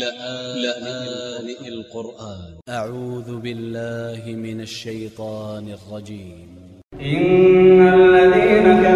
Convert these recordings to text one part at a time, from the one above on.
لآن القرآن. أ ع و ذ ب ا ل ل ه من ا ل ش ي ط ا ن ا ل ج ي م إن ا ل ذ ي ن الذين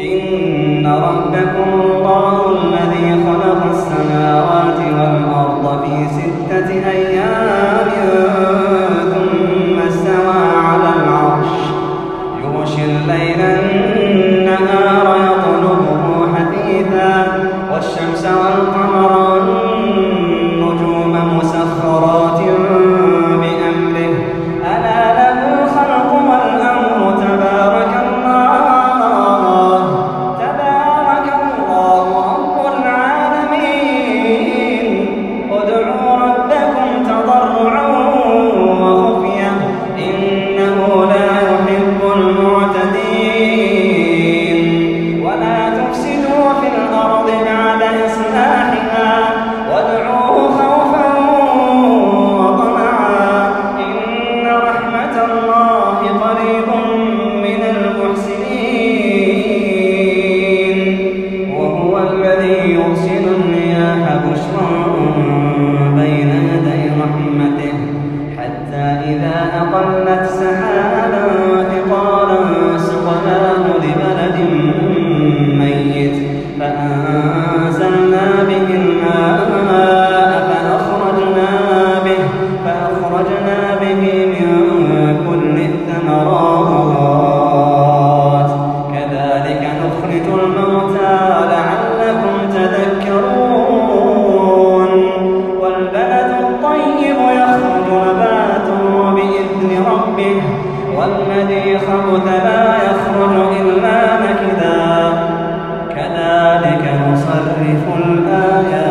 إن ربكم الله الذي خلق السماوات والأرض في ستة أيام. والذي خبث لا يخرج إلا نكدا. كذلك نصرف الآيات